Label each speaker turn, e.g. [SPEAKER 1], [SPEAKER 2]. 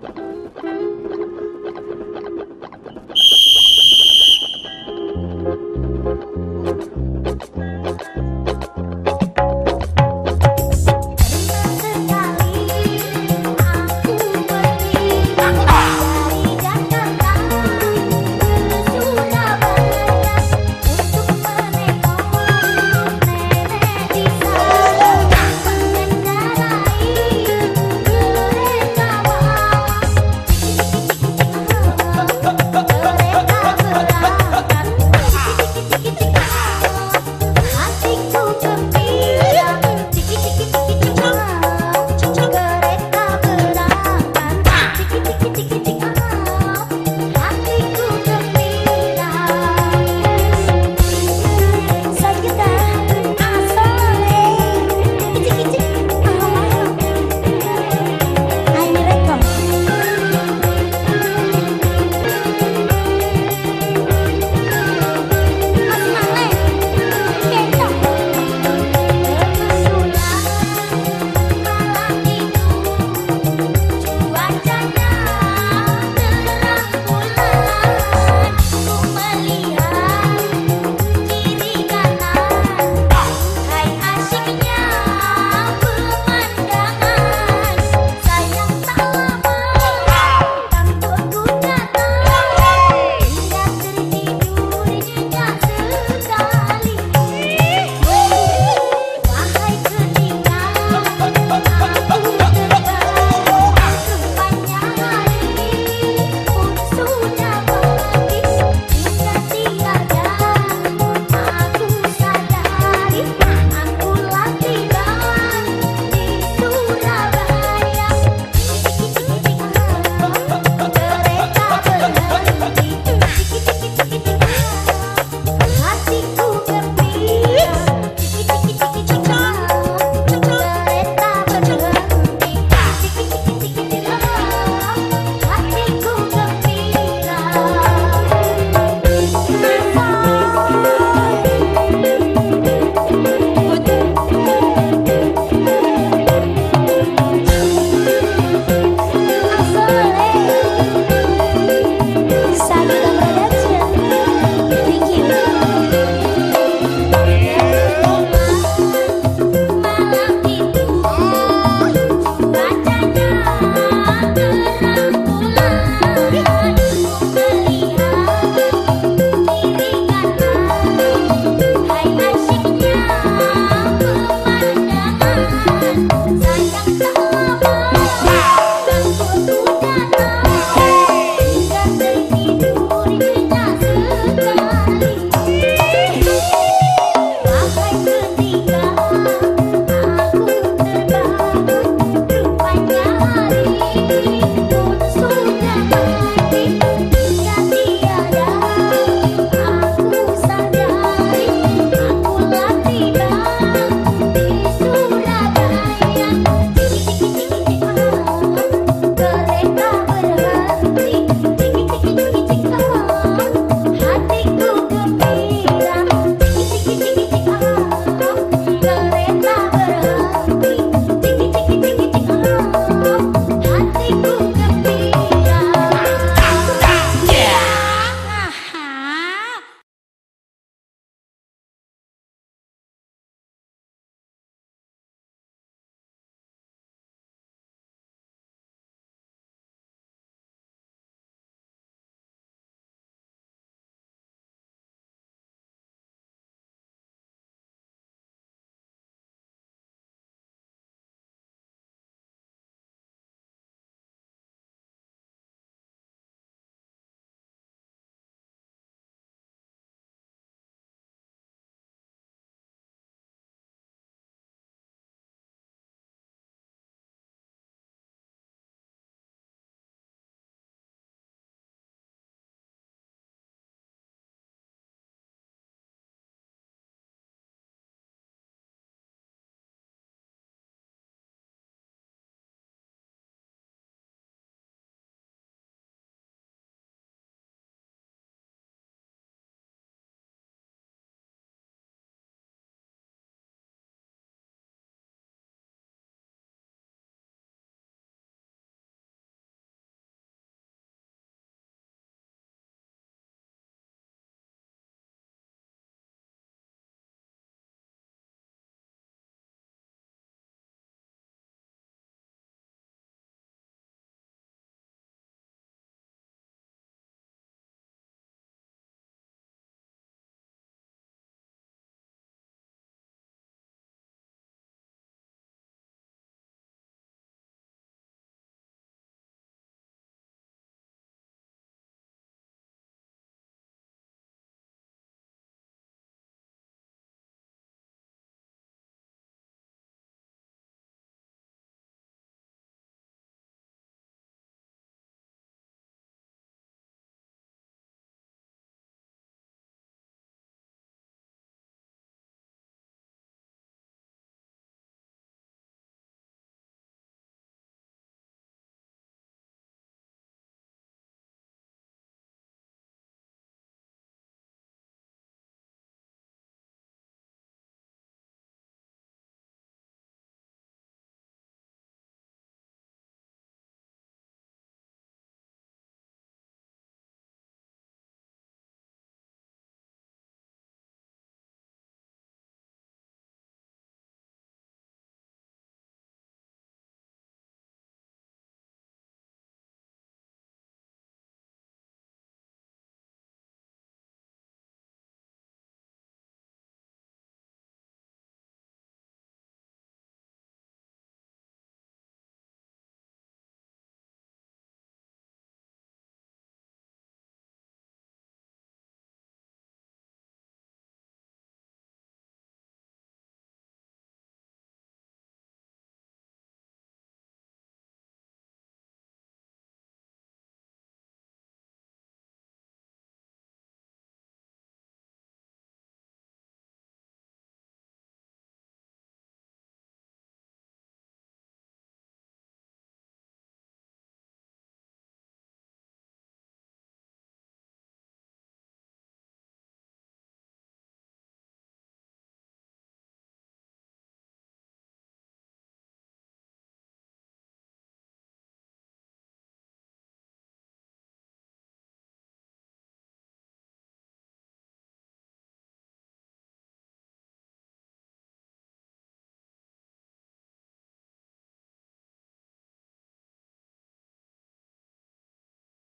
[SPEAKER 1] Bye.